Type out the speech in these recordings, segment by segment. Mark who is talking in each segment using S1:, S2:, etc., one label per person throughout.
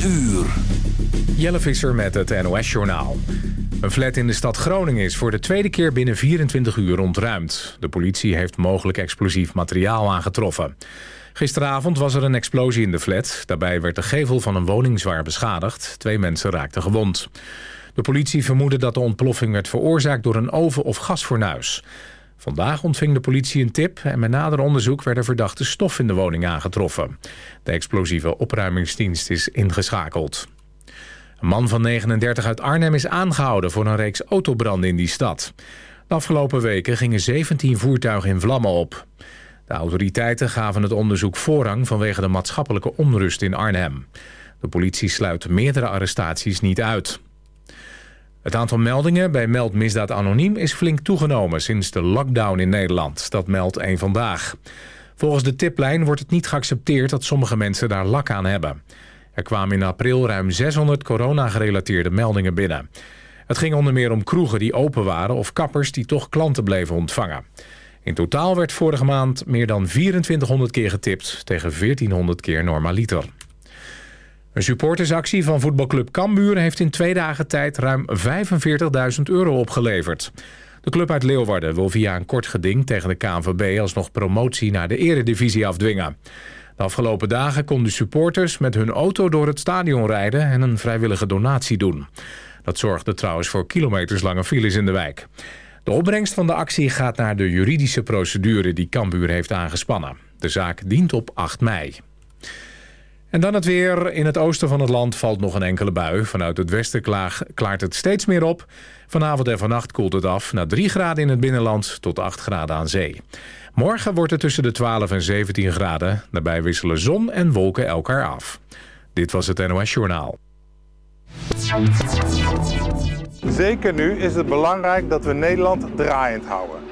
S1: uur.
S2: Jelle Visser met het NOS-journaal. Een flat in de stad Groningen is voor de tweede keer binnen 24 uur ontruimd. De politie heeft mogelijk explosief materiaal aangetroffen. Gisteravond was er een explosie in de flat. Daarbij werd de gevel van een woning zwaar beschadigd. Twee mensen raakten gewond. De politie vermoedde dat de ontploffing werd veroorzaakt door een oven- of gasfornuis. Vandaag ontving de politie een tip en met nader onderzoek werd er verdachte stof in de woning aangetroffen. De explosieve opruimingsdienst is ingeschakeld. Een man van 39 uit Arnhem is aangehouden voor een reeks autobranden in die stad. De afgelopen weken gingen 17 voertuigen in vlammen op. De autoriteiten gaven het onderzoek voorrang vanwege de maatschappelijke onrust in Arnhem. De politie sluit meerdere arrestaties niet uit. Het aantal meldingen bij Meld Misdaad Anoniem is flink toegenomen sinds de lockdown in Nederland. Dat meldt één Vandaag. Volgens de tiplijn wordt het niet geaccepteerd dat sommige mensen daar lak aan hebben. Er kwamen in april ruim 600 corona-gerelateerde meldingen binnen. Het ging onder meer om kroegen die open waren of kappers die toch klanten bleven ontvangen. In totaal werd vorige maand meer dan 2400 keer getipt tegen 1400 keer normaliter. Een supportersactie van voetbalclub Cambuur heeft in twee dagen tijd ruim 45.000 euro opgeleverd. De club uit Leeuwarden wil via een kort geding tegen de KNVB alsnog promotie naar de eredivisie afdwingen. De afgelopen dagen konden supporters met hun auto door het stadion rijden en een vrijwillige donatie doen. Dat zorgde trouwens voor kilometerslange files in de wijk. De opbrengst van de actie gaat naar de juridische procedure die Cambuur heeft aangespannen. De zaak dient op 8 mei. En dan het weer. In het oosten van het land valt nog een enkele bui. Vanuit het westen klaart het steeds meer op. Vanavond en vannacht koelt het af naar 3 graden in het binnenland tot 8 graden aan zee. Morgen wordt het tussen de 12 en 17 graden. Daarbij wisselen zon en wolken elkaar af. Dit was het NOS Journaal.
S3: Zeker nu is het belangrijk dat we Nederland draaiend houden.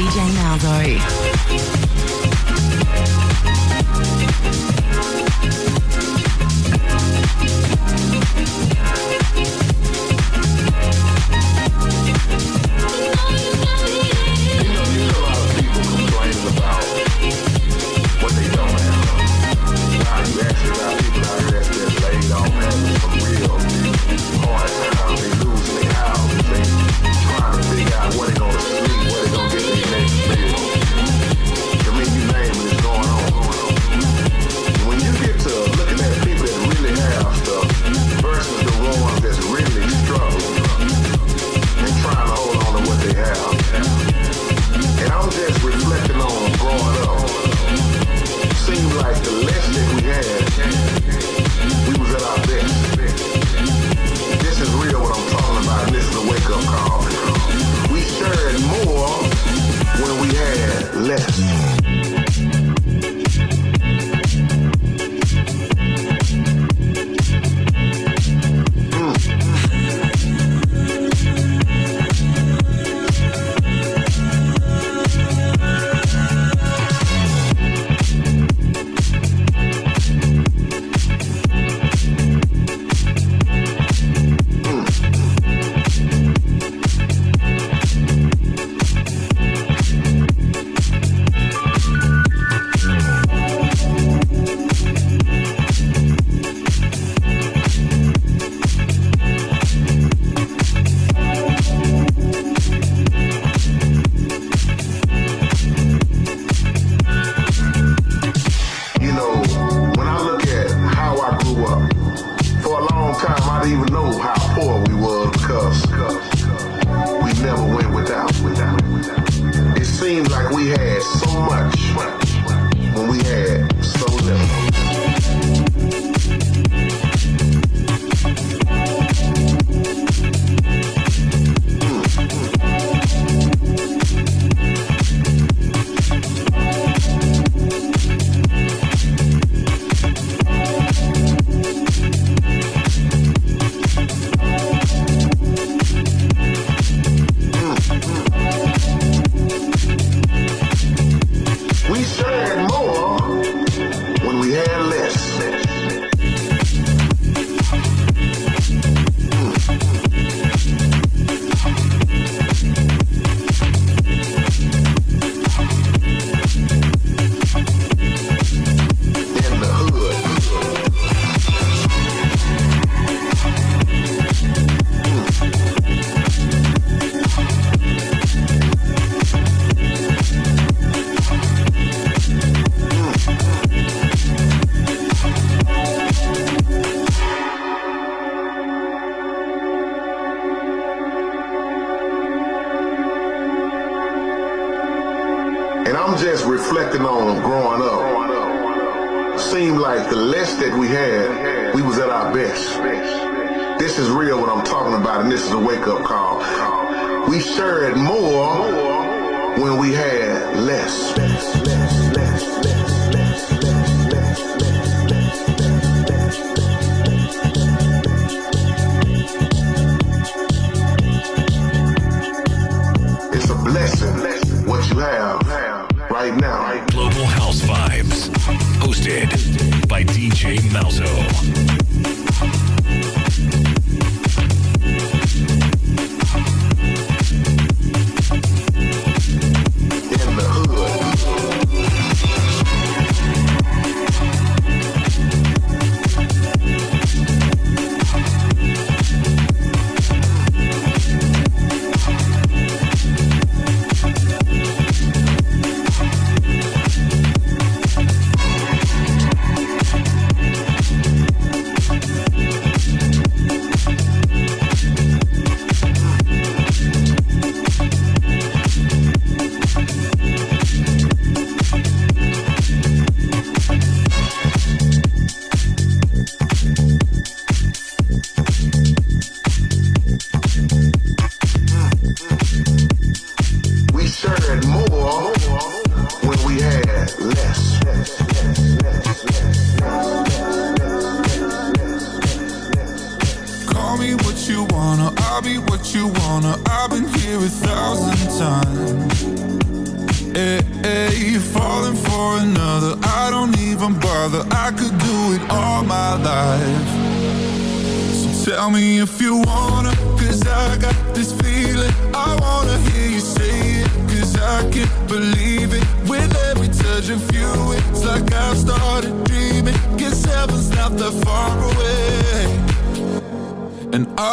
S4: DJ Malzo.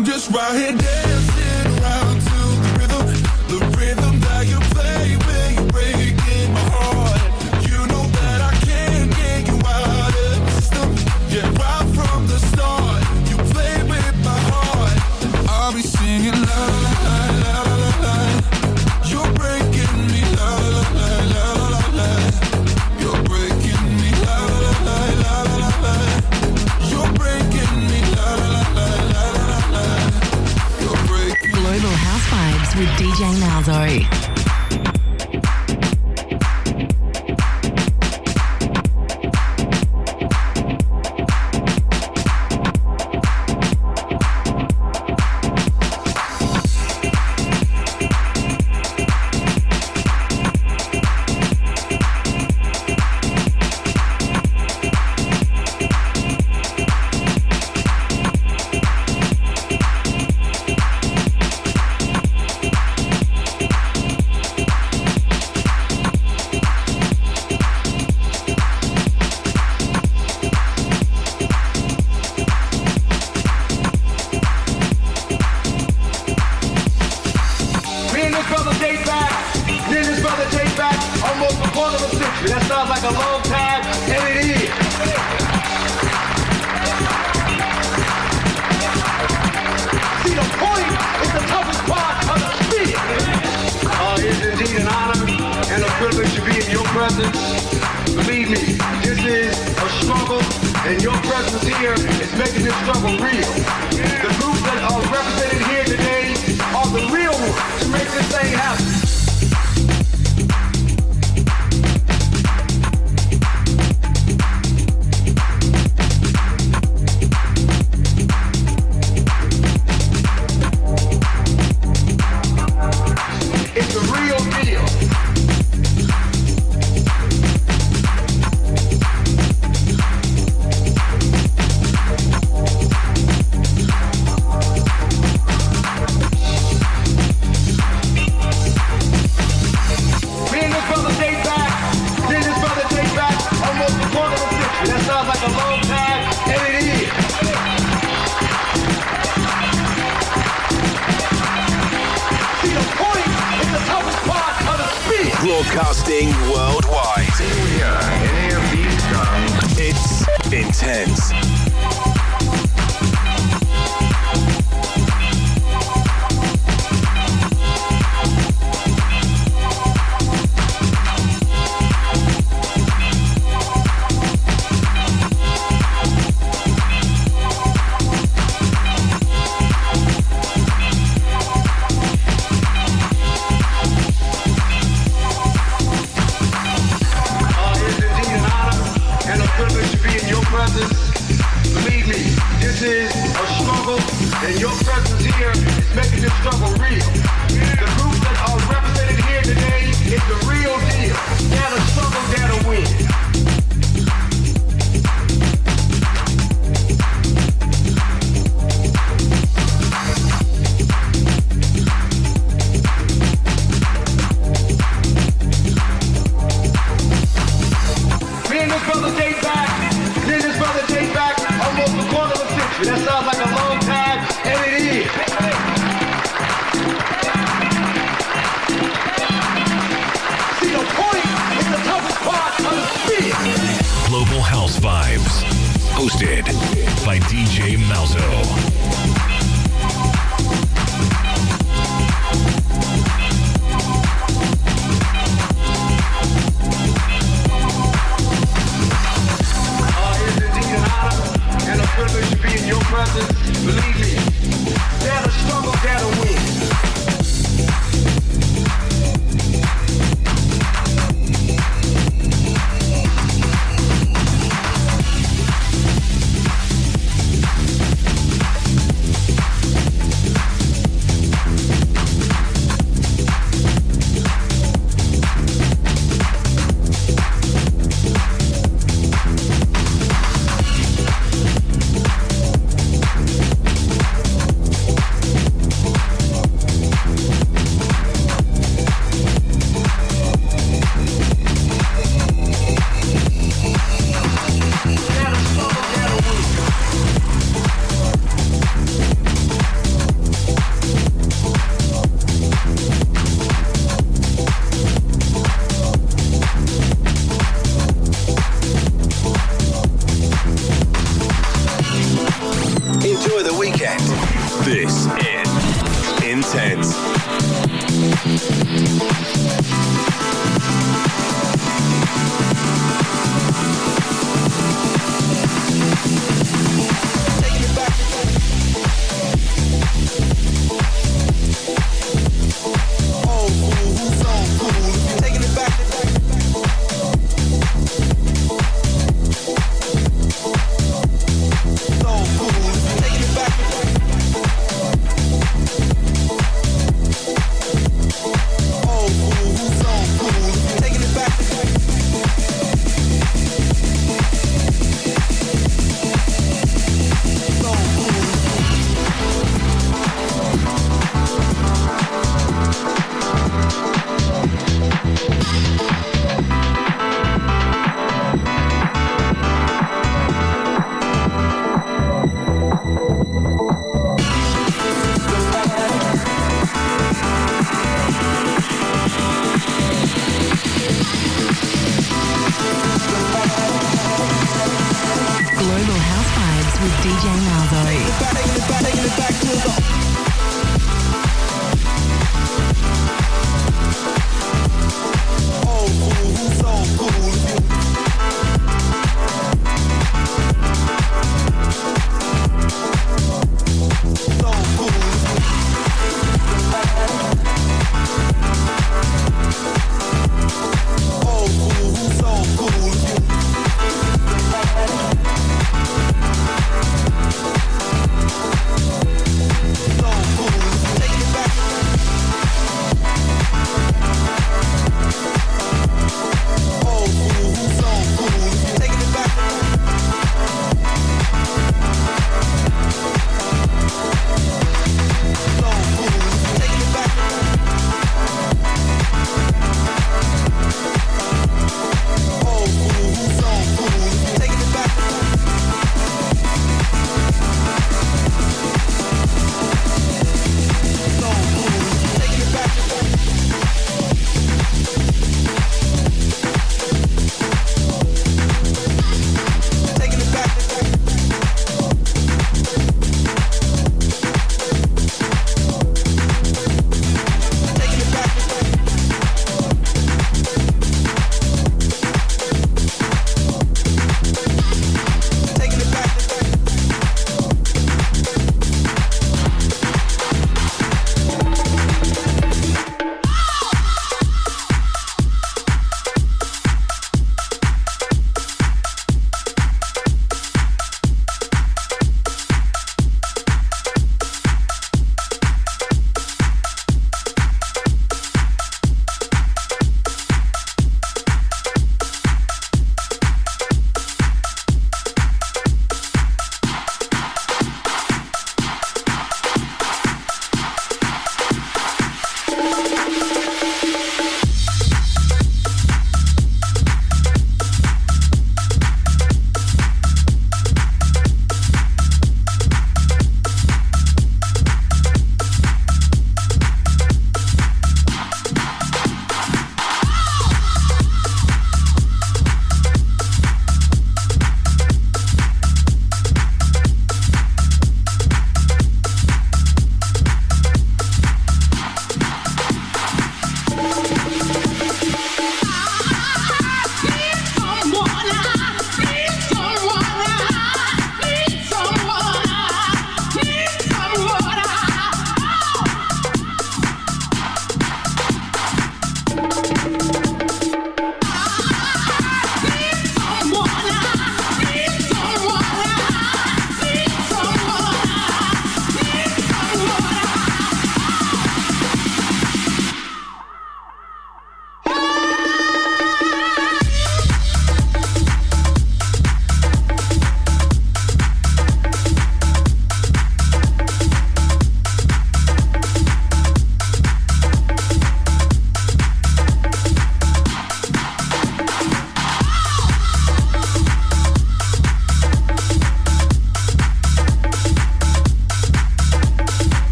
S5: I'm just right here
S6: Malzo.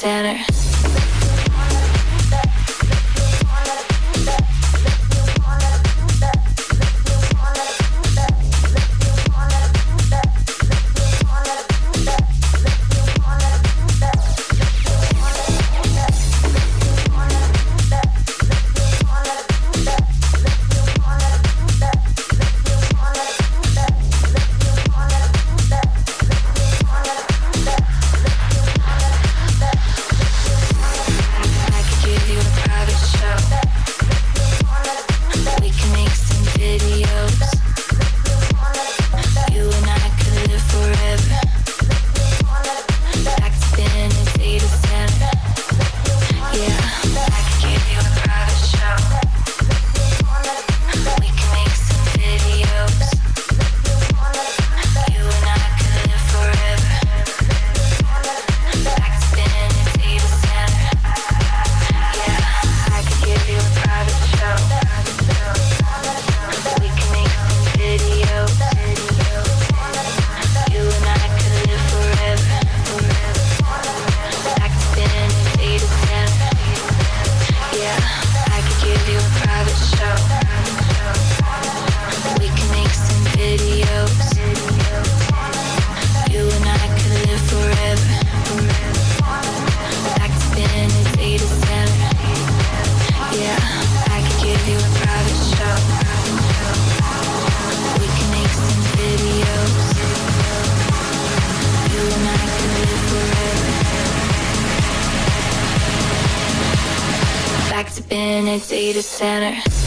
S7: Center. Data Center.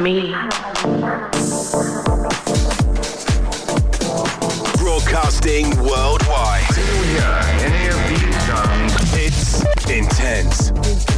S8: me.
S9: Broadcasting worldwide.
S10: You hear any of these songs?
S9: It's intense.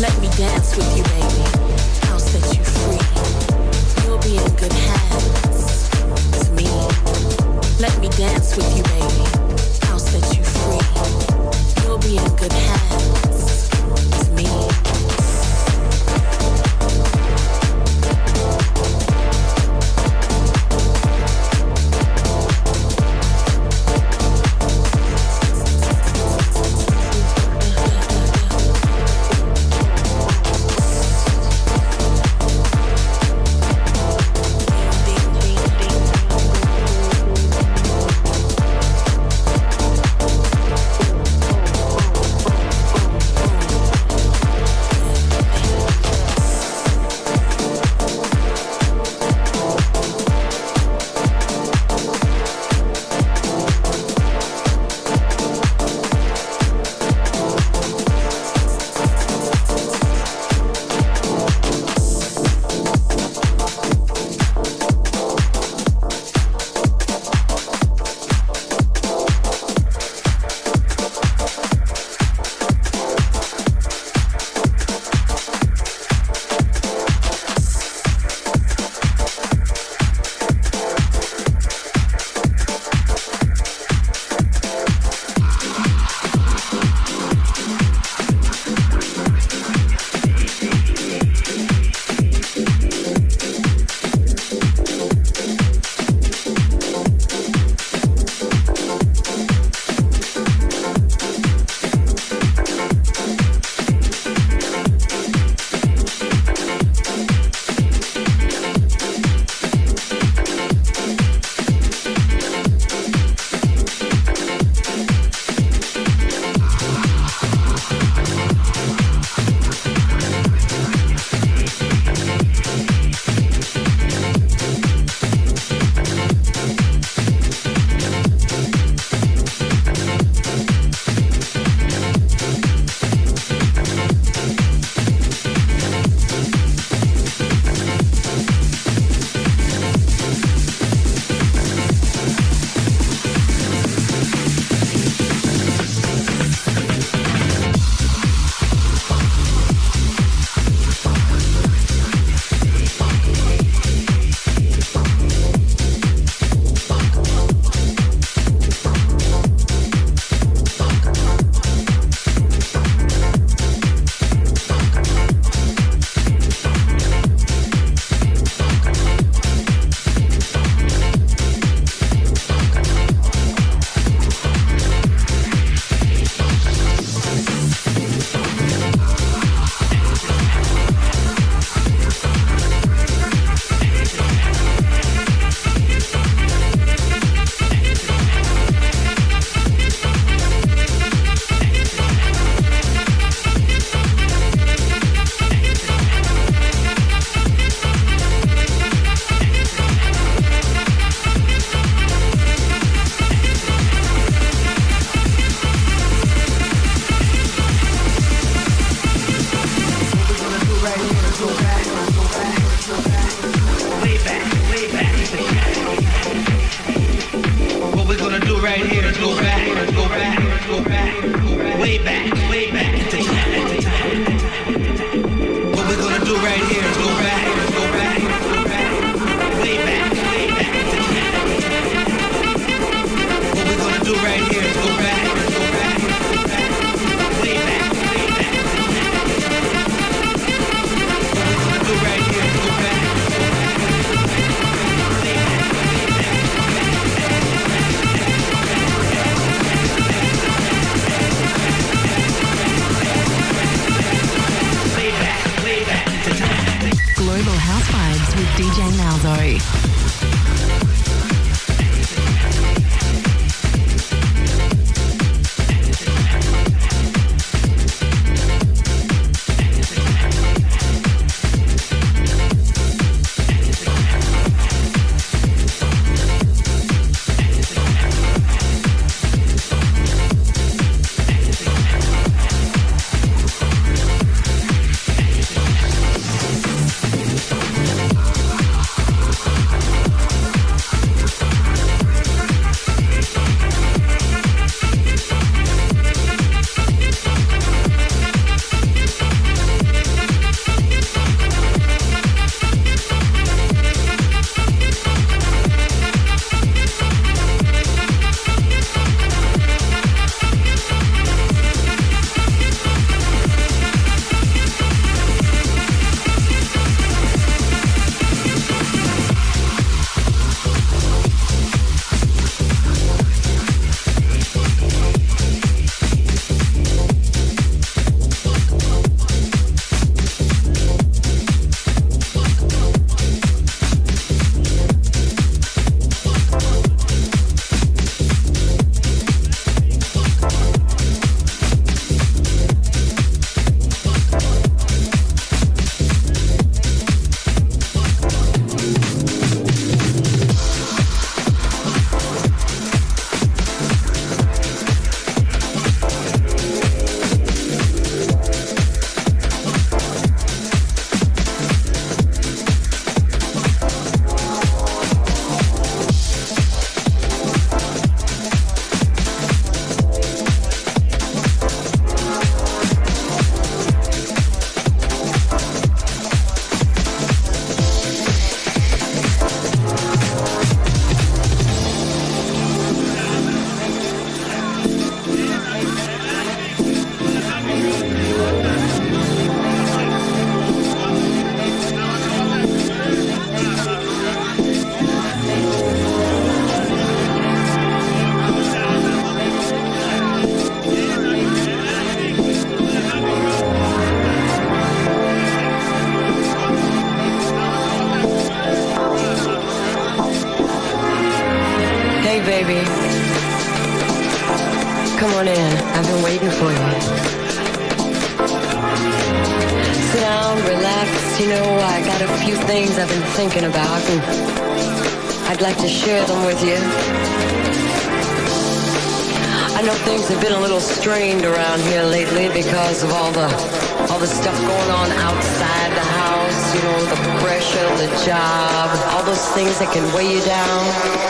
S8: Let me dance with you, baby. I'll set you free. You'll be in good hands.
S11: Me. Let me dance with you, baby. right here. Go back, go back, go back, go back. Way back. thinking about, and I'd like to share them with you. I know things have been a little strained around here lately because of all the all the stuff going on outside the house, you know, the pressure, the job, all those things that can weigh you down.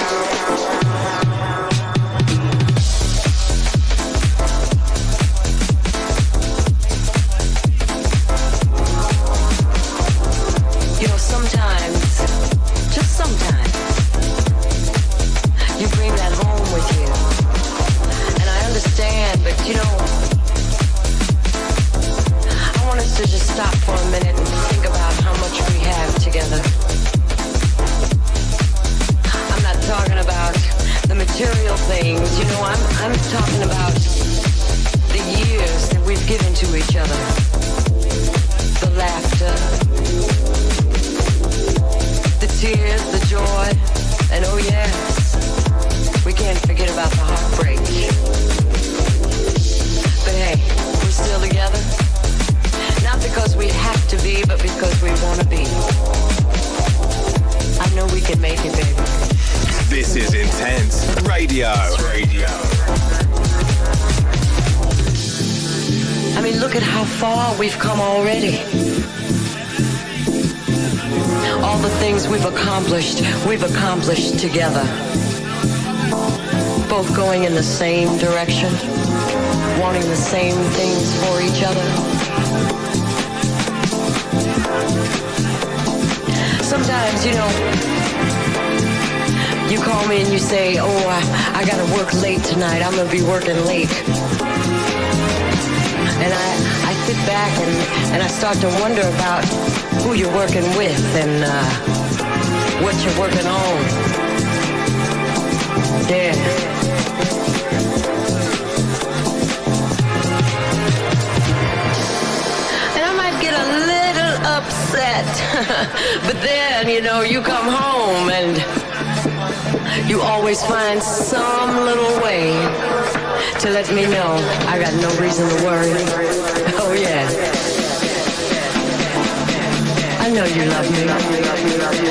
S11: that. but then, you know, you come home and you always find some little way to let me know I got no reason to worry. Oh, yeah. I know you love
S12: me.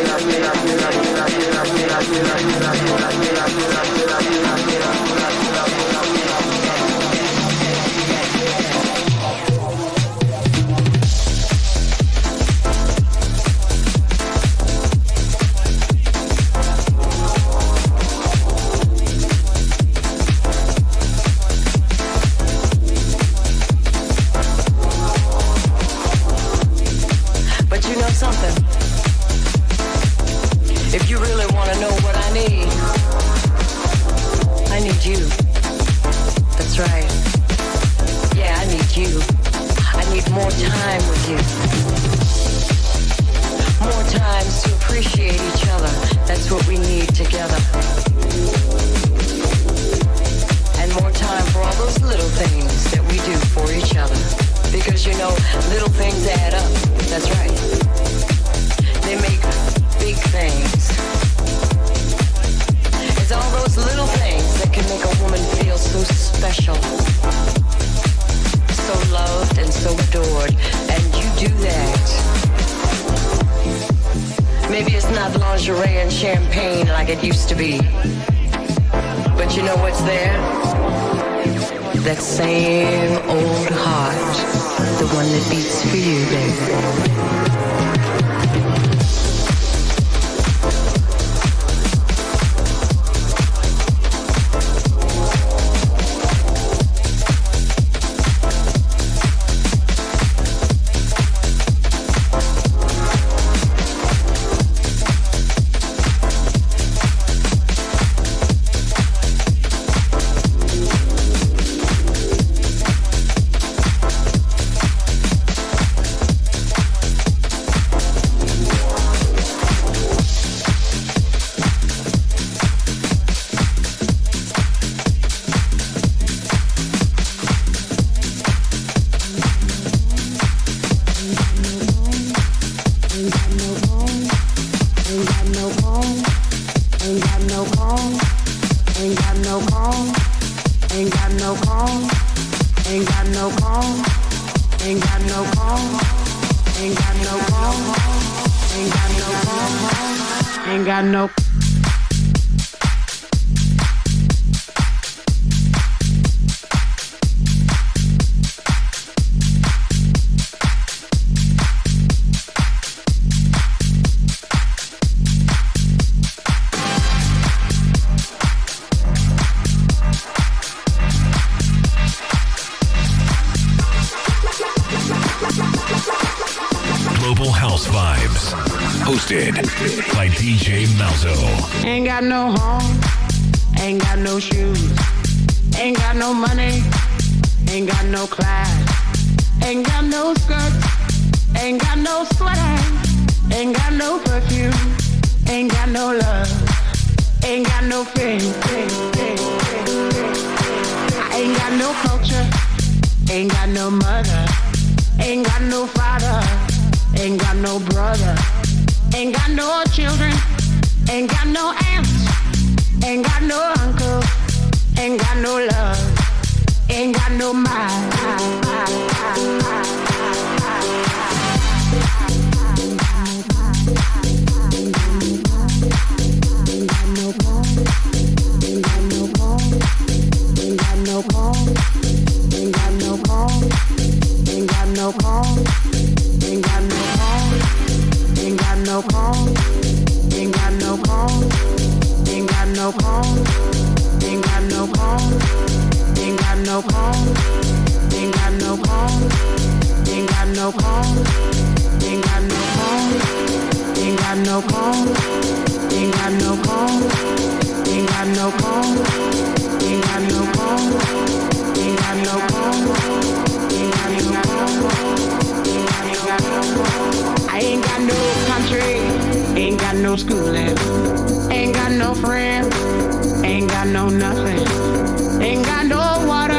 S12: Got no home, ain't got no shoes, ain't got no money, ain't got no class, ain't got no skirt, ain't got no sweater, ain't got no perfume, ain't got no love, ain't got no faith. I ain't got no culture, ain't got no mother, ain't got no father, ain't got no brother. Ain't got no children, ain't got no aunts, ain't got no uncle, ain't got no love, ain't got no mind. No home, ain't got no home, ain't got no home, ain't got no home. Ain't got no home, ain't got no home, ain't got no home, ain't got no home, ain't got no home, ain't got no home, ain't got no home, ain't got no home, ain't got no home, ain't got no home, ain't got no home, no no no no. I ain't got no country, ain't got no schooling, ain't got no friends, ain't got no nothing, ain't got no water,